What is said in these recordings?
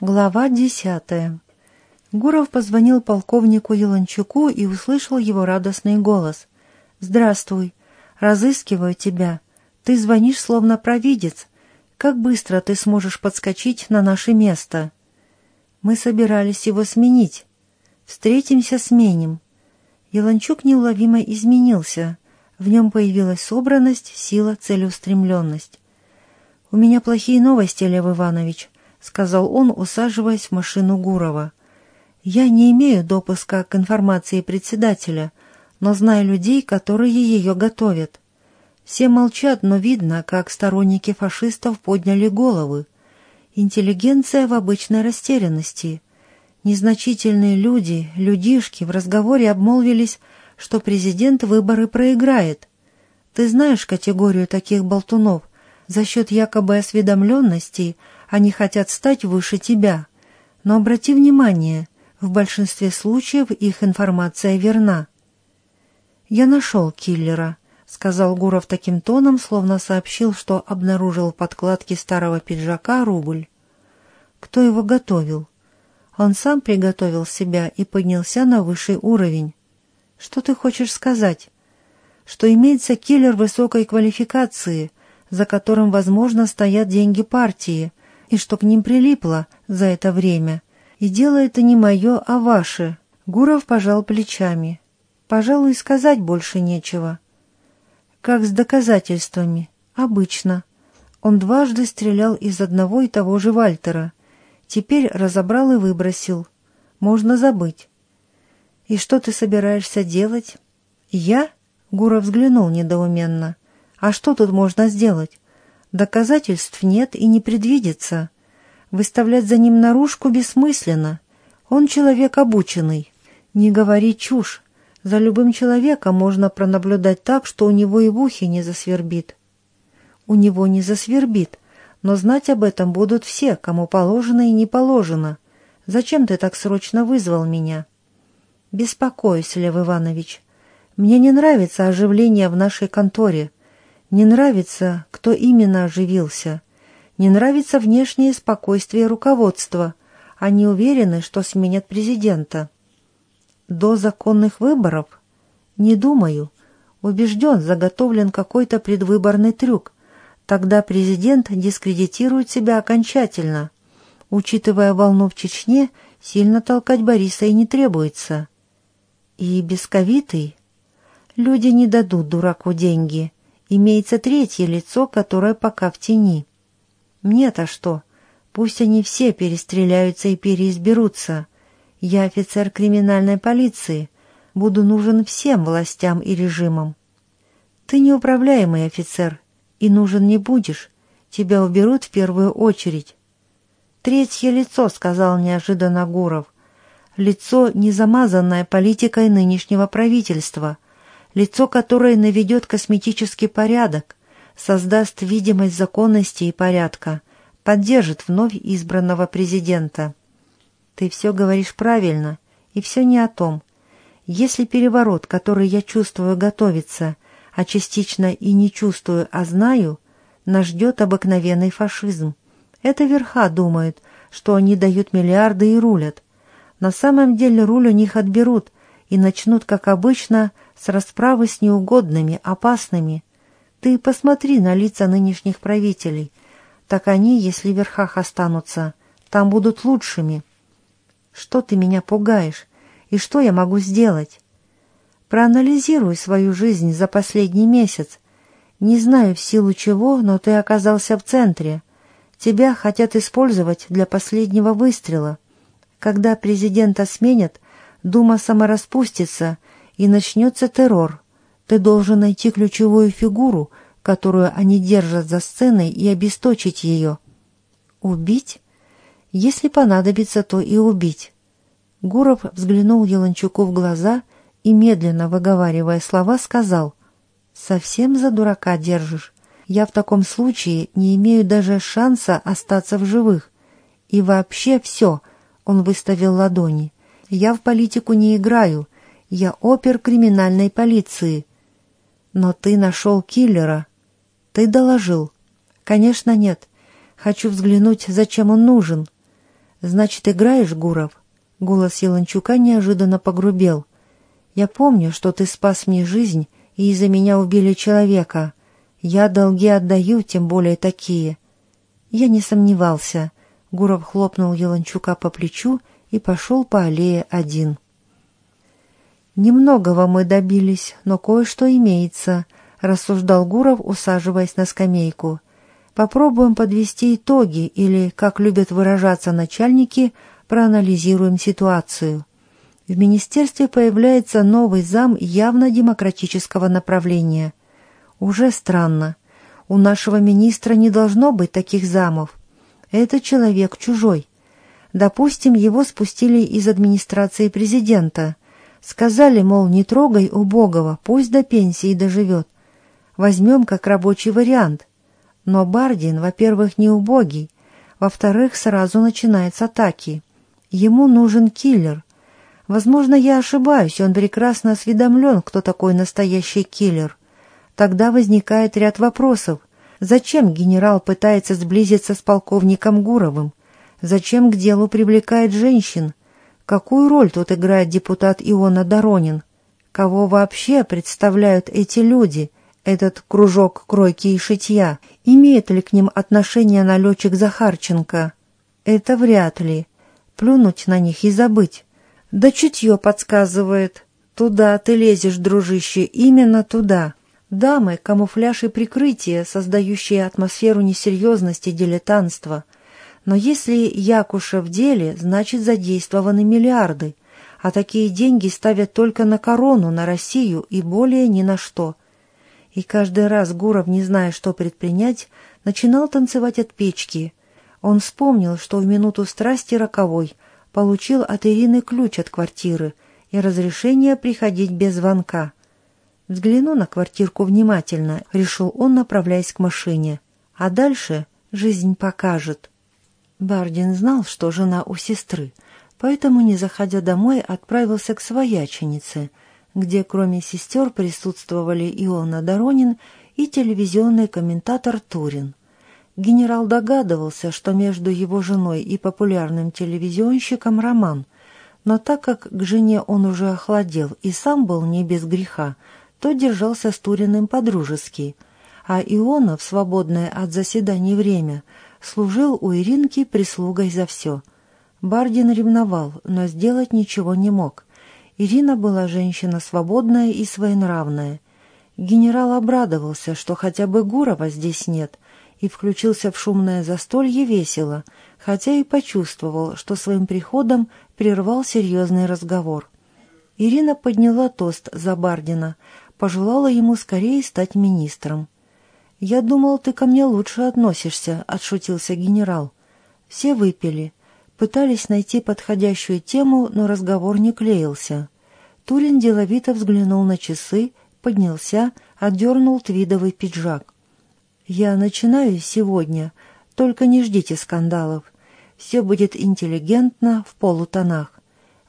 Глава десятая. Гуров позвонил полковнику Еланчуку и услышал его радостный голос. «Здравствуй. Разыскиваю тебя. Ты звонишь, словно провидец. Как быстро ты сможешь подскочить на наше место?» «Мы собирались его сменить. Встретимся, сменим». Еланчук неуловимо изменился. В нем появилась собранность, сила, целеустремленность. «У меня плохие новости, Лев Иванович», — сказал он, усаживаясь в машину Гурова. «Я не имею допуска к информации председателя, но знаю людей, которые ее готовят. Все молчат, но видно, как сторонники фашистов подняли головы. Интеллигенция в обычной растерянности. Незначительные люди, людишки в разговоре обмолвились, что президент выборы проиграет. Ты знаешь категорию таких болтунов? За счет якобы осведомленности – они хотят стать выше тебя. Но обрати внимание, в большинстве случаев их информация верна. «Я нашел киллера», — сказал Гуров таким тоном, словно сообщил, что обнаружил в подкладке старого пиджака рубль. «Кто его готовил?» Он сам приготовил себя и поднялся на высший уровень. «Что ты хочешь сказать?» «Что имеется киллер высокой квалификации, за которым, возможно, стоят деньги партии, и что к ним прилипло за это время. И дело это не мое, а ваше. Гуров пожал плечами. Пожалуй, сказать больше нечего. Как с доказательствами. Обычно. Он дважды стрелял из одного и того же Вальтера. Теперь разобрал и выбросил. Можно забыть. «И что ты собираешься делать?» «Я?» — Гуров взглянул недоуменно. «А что тут можно сделать? Доказательств нет и не предвидится. Выставлять за ним наружку бессмысленно. Он человек обученный. Не говори чушь. За любым человеком можно пронаблюдать так, что у него и в ухе не засвербит. У него не засвербит, но знать об этом будут все, кому положено и не положено. Зачем ты так срочно вызвал меня? Беспокоюсь, Лев Иванович. Мне не нравится оживление в нашей конторе. Не нравится, кто именно оживился. Не нравится внешнее спокойствие руководства. Они уверены, что сменят президента. До законных выборов? Не думаю. Убежден, заготовлен какой-то предвыборный трюк. Тогда президент дискредитирует себя окончательно. Учитывая волну в Чечне, сильно толкать Бориса и не требуется. И бесковитый? Люди не дадут дураку деньги имеется третье лицо, которое пока в тени. Мне-то что? Пусть они все перестреляются и переизберутся. Я офицер криминальной полиции, буду нужен всем властям и режимам. Ты неуправляемый офицер, и нужен не будешь. Тебя уберут в первую очередь. Третье лицо, сказал неожиданно Гуров. Лицо, не замазанное политикой нынешнего правительства — лицо, которое наведет косметический порядок, создаст видимость законности и порядка, поддержит вновь избранного президента. Ты все говоришь правильно, и все не о том. Если переворот, который я чувствую, готовится, а частично и не чувствую, а знаю, нас ждет обыкновенный фашизм. Это верха думают, что они дают миллиарды и рулят. На самом деле руль у них отберут и начнут, как обычно, с расправы с неугодными, опасными. Ты посмотри на лица нынешних правителей. Так они, если в верхах останутся, там будут лучшими. Что ты меня пугаешь? И что я могу сделать? Проанализируй свою жизнь за последний месяц. Не знаю в силу чего, но ты оказался в центре. Тебя хотят использовать для последнего выстрела. Когда президента сменят, Дума самораспустится — и начнется террор. Ты должен найти ключевую фигуру, которую они держат за сценой, и обесточить ее. Убить? Если понадобится, то и убить. Гуров взглянул Еланчуку в глаза и, медленно выговаривая слова, сказал, «Совсем за дурака держишь. Я в таком случае не имею даже шанса остаться в живых. И вообще все», — он выставил ладони, — «я в политику не играю, я опер криминальной полиции. Но ты нашел киллера. Ты доложил. Конечно, нет. Хочу взглянуть, зачем он нужен. «Значит, играешь, Гуров?» Голос Еланчука неожиданно погрубел. «Я помню, что ты спас мне жизнь, и из-за меня убили человека. Я долги отдаю, тем более такие». Я не сомневался. Гуров хлопнул Еланчука по плечу и пошел по аллее один. «Немногого мы добились, но кое-что имеется», — рассуждал Гуров, усаживаясь на скамейку. «Попробуем подвести итоги или, как любят выражаться начальники, проанализируем ситуацию». В министерстве появляется новый зам явно демократического направления. Уже странно. У нашего министра не должно быть таких замов. Это человек чужой. Допустим, его спустили из администрации президента. Сказали, мол, не трогай убогого, пусть до пенсии доживет. Возьмем как рабочий вариант. Но Бардин, во-первых, не убогий, во-вторых, сразу начинаются атаки. Ему нужен киллер. Возможно, я ошибаюсь, он прекрасно осведомлен, кто такой настоящий киллер. Тогда возникает ряд вопросов. Зачем генерал пытается сблизиться с полковником Гуровым? Зачем к делу привлекает женщин? Какую роль тут играет депутат Иона Доронин? Кого вообще представляют эти люди, этот кружок кройки и шитья? Имеет ли к ним отношение налетчик Захарченко? Это вряд ли. Плюнуть на них и забыть. Да чутье подсказывает. Туда ты лезешь, дружище, именно туда. Дамы, камуфляж и прикрытие, создающие атмосферу несерьезности дилетантства. Но если Якуша в деле, значит задействованы миллиарды, а такие деньги ставят только на корону, на Россию и более ни на что. И каждый раз Гуров, не зная, что предпринять, начинал танцевать от печки. Он вспомнил, что в минуту страсти роковой получил от Ирины ключ от квартиры и разрешение приходить без звонка. Взгляну на квартирку внимательно, решил он, направляясь к машине. А дальше жизнь покажет. Бардин знал, что жена у сестры, поэтому, не заходя домой, отправился к свояченице, где кроме сестер присутствовали Иона Доронин и телевизионный комментатор Турин. Генерал догадывался, что между его женой и популярным телевизионщиком роман, но так как к жене он уже охладел и сам был не без греха, то держался с Туриным по-дружески, а Иона в свободное от заседаний время служил у Иринки прислугой за все. Бардин ревновал, но сделать ничего не мог. Ирина была женщина свободная и своенравная. Генерал обрадовался, что хотя бы Гурова здесь нет, и включился в шумное застолье весело, хотя и почувствовал, что своим приходом прервал серьезный разговор. Ирина подняла тост за Бардина, пожелала ему скорее стать министром. «Я думал, ты ко мне лучше относишься», — отшутился генерал. Все выпили. Пытались найти подходящую тему, но разговор не клеился. Турин деловито взглянул на часы, поднялся, отдернул твидовый пиджак. «Я начинаю сегодня, только не ждите скандалов. Все будет интеллигентно, в полутонах».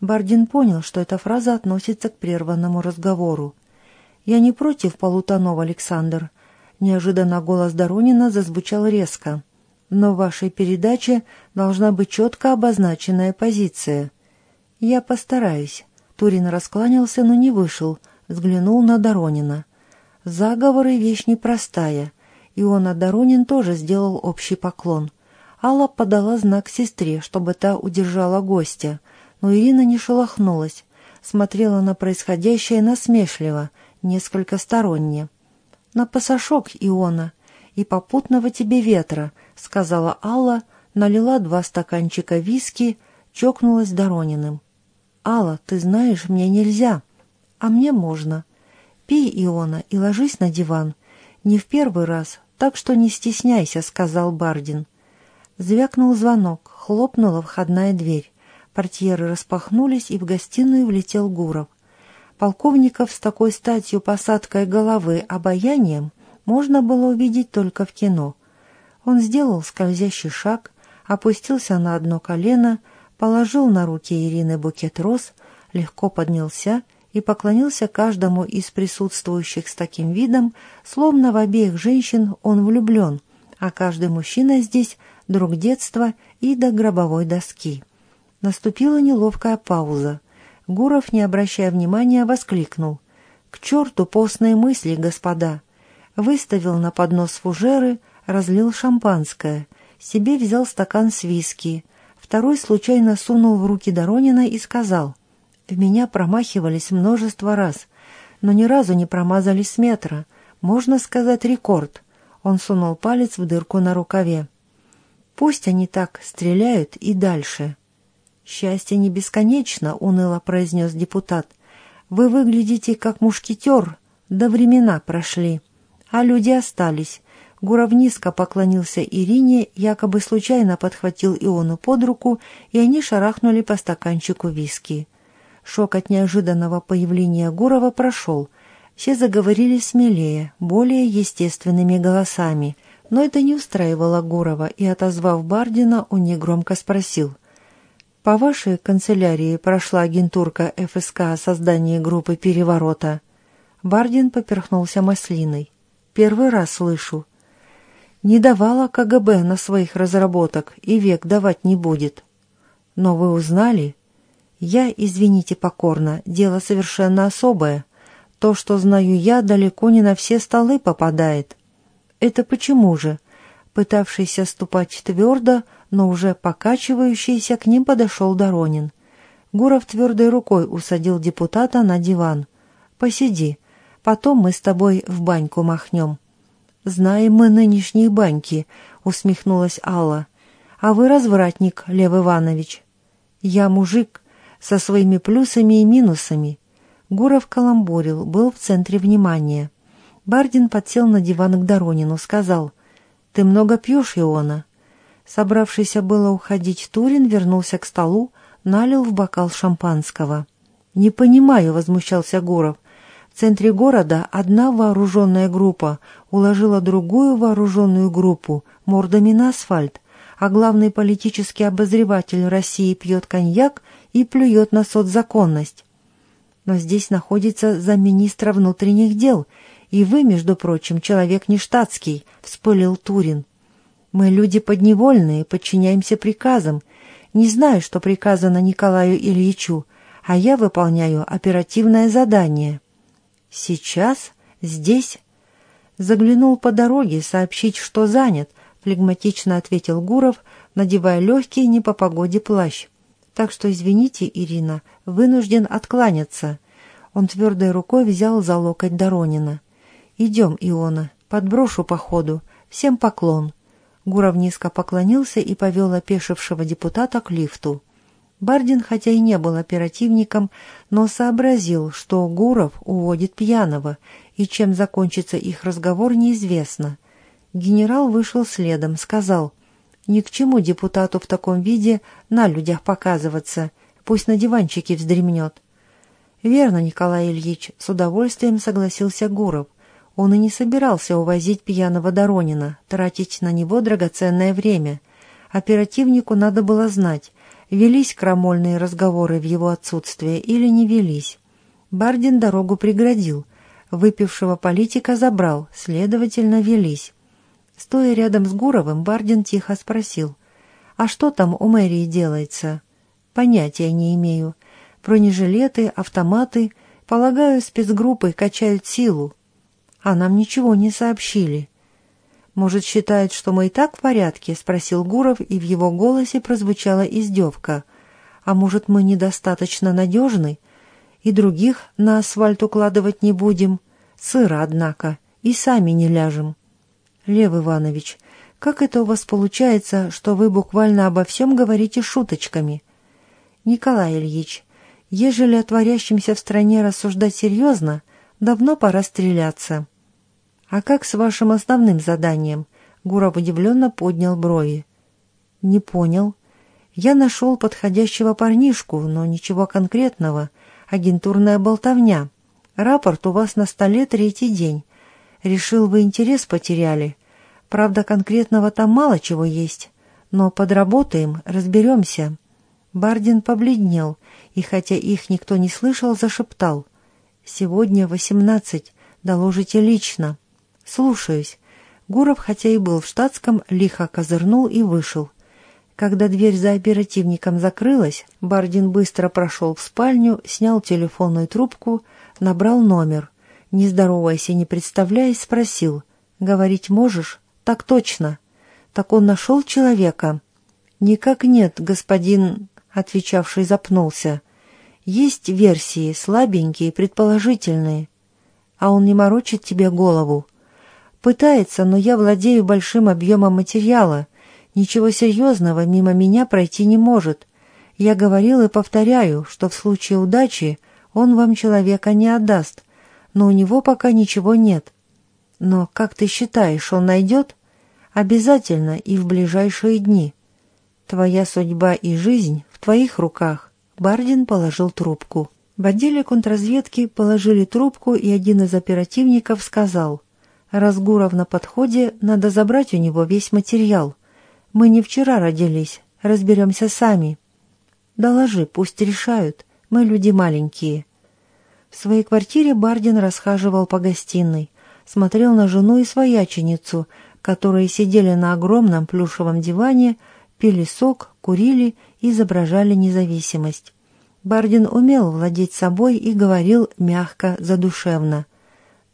Бардин понял, что эта фраза относится к прерванному разговору. «Я не против полутонов, Александр». Неожиданно голос Доронина зазвучал резко. «Но в вашей передаче должна быть четко обозначенная позиция». «Я постараюсь». Турин раскланялся, но не вышел, взглянул на Доронина. «Заговоры — вещь непростая». Иона Доронин тоже сделал общий поклон. Алла подала знак сестре, чтобы та удержала гостя, но Ирина не шелохнулась, смотрела на происходящее насмешливо, несколько сторонне. «На пасашок, Иона, и попутного тебе ветра», — сказала Алла, налила два стаканчика виски, чокнулась Дорониным. «Алла, ты знаешь, мне нельзя, а мне можно. Пей, Иона, и ложись на диван. Не в первый раз, так что не стесняйся», — сказал Бардин. Звякнул звонок, хлопнула входная дверь. Портьеры распахнулись, и в гостиную влетел Гуров. Полковников с такой статью посадкой головы обаянием можно было увидеть только в кино. Он сделал скользящий шаг, опустился на одно колено, положил на руки Ирины букет роз, легко поднялся и поклонился каждому из присутствующих с таким видом, словно в обеих женщин он влюблен, а каждый мужчина здесь — друг детства и до гробовой доски. Наступила неловкая пауза. Гуров, не обращая внимания, воскликнул. «К черту постные мысли, господа!» Выставил на поднос фужеры, разлил шампанское. Себе взял стакан с виски. Второй случайно сунул в руки Доронина и сказал. «В меня промахивались множество раз, но ни разу не промазались с метра. Можно сказать, рекорд». Он сунул палец в дырку на рукаве. «Пусть они так стреляют и дальше». «Счастье не бесконечно», — уныло произнес депутат. «Вы выглядите как мушкетер, да времена прошли, а люди остались». Гуров низко поклонился Ирине, якобы случайно подхватил Иону под руку, и они шарахнули по стаканчику виски. Шок от неожиданного появления Гурова прошел. Все заговорили смелее, более естественными голосами. Но это не устраивало Гурова, и, отозвав Бардина, он негромко спросил. По вашей канцелярии прошла агентурка ФСК о создании группы переворота. Бардин поперхнулся маслиной. Первый раз слышу. Не давала КГБ на своих разработок и век давать не будет. Но вы узнали? Я, извините покорно, дело совершенно особое. То, что знаю я, далеко не на все столы попадает. Это почему же? Пытавшийся ступать твердо, но уже покачивающийся к ним подошел Доронин. Гуров твердой рукой усадил депутата на диван. «Посиди, потом мы с тобой в баньку махнем». «Знаем мы нынешние баньки», — усмехнулась Алла. «А вы развратник, Лев Иванович». «Я мужик со своими плюсами и минусами». Гуров каламбурил, был в центре внимания. Бардин подсел на диван к Доронину, сказал, «Ты много пьешь, Иона?» Собравшийся было уходить Турин вернулся к столу, налил в бокал шампанского. «Не понимаю», — возмущался Гуров. «В центре города одна вооруженная группа уложила другую вооруженную группу мордами на асфальт, а главный политический обозреватель России пьет коньяк и плюет на соцзаконность. Но здесь находится замминистра внутренних дел, и вы, между прочим, человек не штатский», — вспылил Турин. Мы люди подневольные, подчиняемся приказам. Не знаю, что приказано Николаю Ильичу, а я выполняю оперативное задание. Сейчас? Здесь? Заглянул по дороге сообщить, что занят, флегматично ответил Гуров, надевая легкий не по погоде плащ. Так что, извините, Ирина, вынужден откланяться. Он твердой рукой взял за локоть Доронина. «Идем, Иона, подброшу по ходу. Всем поклон». Гуров низко поклонился и повел опешившего депутата к лифту. Бардин, хотя и не был оперативником, но сообразил, что Гуров уводит пьяного, и чем закончится их разговор, неизвестно. Генерал вышел следом, сказал, «Ни к чему депутату в таком виде на людях показываться, пусть на диванчике вздремнет». «Верно, Николай Ильич», — с удовольствием согласился Гуров — он и не собирался увозить пьяного Доронина, тратить на него драгоценное время. Оперативнику надо было знать, велись крамольные разговоры в его отсутствие или не велись. Бардин дорогу преградил, выпившего политика забрал, следовательно, велись. Стоя рядом с Гуровым, Бардин тихо спросил, «А что там у мэрии делается?» «Понятия не имею. Бронежилеты, автоматы. Полагаю, спецгруппы качают силу. А нам ничего не сообщили. Может, считают, что мы и так в порядке? Спросил Гуров, и в его голосе прозвучала издевка. А может, мы недостаточно надежны? И других на асфальт укладывать не будем? Сыро, однако, и сами не ляжем. Лев Иванович, как это у вас получается, что вы буквально обо всем говорите шуточками? Николай Ильич, ежели о творящемся в стране рассуждать серьезно, давно пора стреляться. «А как с вашим основным заданием?» Гуров удивленно поднял брови. «Не понял. Я нашел подходящего парнишку, но ничего конкретного. Агентурная болтовня. Рапорт у вас на столе третий день. Решил, вы интерес потеряли. Правда, конкретного там мало чего есть. Но подработаем, разберемся». Бардин побледнел, и хотя их никто не слышал, зашептал. «Сегодня восемнадцать. Доложите лично». «Слушаюсь». Гуров, хотя и был в штатском, лихо козырнул и вышел. Когда дверь за оперативником закрылась, Бардин быстро прошел в спальню, снял телефонную трубку, набрал номер. Не здороваясь и не представляясь, спросил. «Говорить можешь?» «Так точно». «Так он нашел человека?» «Никак нет, господин...» — отвечавший запнулся. «Есть версии, слабенькие, предположительные. А он не морочит тебе голову?» «Пытается, но я владею большим объемом материала. Ничего серьезного мимо меня пройти не может. Я говорил и повторяю, что в случае удачи он вам человека не отдаст, но у него пока ничего нет. Но, как ты считаешь, он найдет? Обязательно и в ближайшие дни. Твоя судьба и жизнь в твоих руках. Бардин положил трубку. В отделе контрразведки положили трубку, и один из оперативников сказал, «Раз Гуров на подходе, надо забрать у него весь материал. Мы не вчера родились, разберемся сами. Доложи, пусть решают, мы люди маленькие. В своей квартире Бардин расхаживал по гостиной, смотрел на жену и свояченицу, которые сидели на огромном плюшевом диване, пили сок, курили и изображали независимость. Бардин умел владеть собой и говорил мягко, задушевно.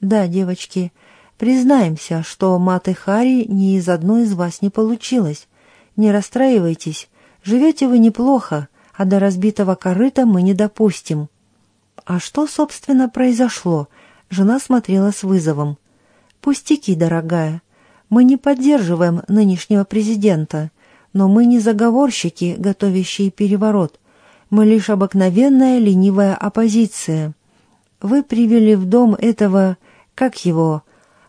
«Да, девочки, — Признаемся, что маты Хари ни из одной из вас не получилось. Не расстраивайтесь, живете вы неплохо, а до разбитого корыта мы не допустим». «А что, собственно, произошло?» Жена смотрела с вызовом. «Пустяки, дорогая. Мы не поддерживаем нынешнего президента, но мы не заговорщики, готовящие переворот. Мы лишь обыкновенная ленивая оппозиция. Вы привели в дом этого, как его,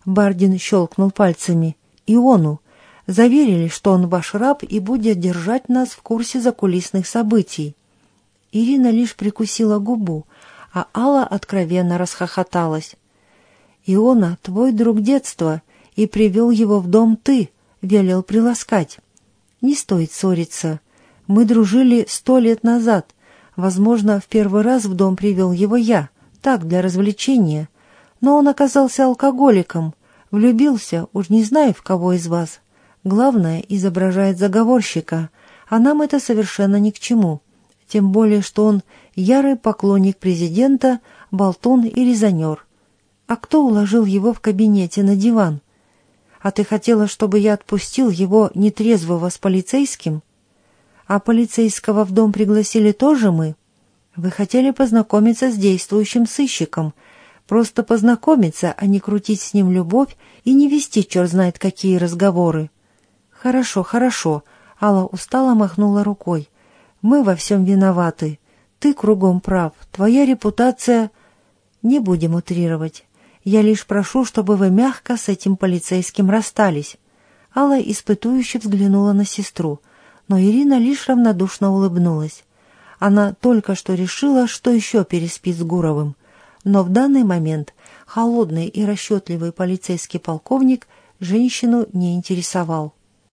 Бардин щелкнул пальцами. «Иону. Заверили, что он ваш раб и будет держать нас в курсе закулисных событий». Ирина лишь прикусила губу, а Алла откровенно расхохоталась. «Иона, твой друг детства, и привел его в дом ты», — велел приласкать. «Не стоит ссориться. Мы дружили сто лет назад. Возможно, в первый раз в дом привел его я, так, для развлечения. Но он оказался алкоголиком, Влюбился, уж не знаю, в кого из вас. Главное, изображает заговорщика, а нам это совершенно ни к чему. Тем более, что он ярый поклонник президента, болтун и резонер. А кто уложил его в кабинете на диван? А ты хотела, чтобы я отпустил его нетрезвого с полицейским? А полицейского в дом пригласили тоже мы? Вы хотели познакомиться с действующим сыщиком — Просто познакомиться, а не крутить с ним любовь и не вести черт знает какие разговоры. Хорошо, хорошо, Алла устало махнула рукой. Мы во всем виноваты. Ты кругом прав. Твоя репутация... Не будем утрировать. Я лишь прошу, чтобы вы мягко с этим полицейским расстались. Алла испытующе взглянула на сестру, но Ирина лишь равнодушно улыбнулась. Она только что решила, что еще переспит с Гуровым — но в данный момент холодный и расчетливый полицейский полковник женщину не интересовал.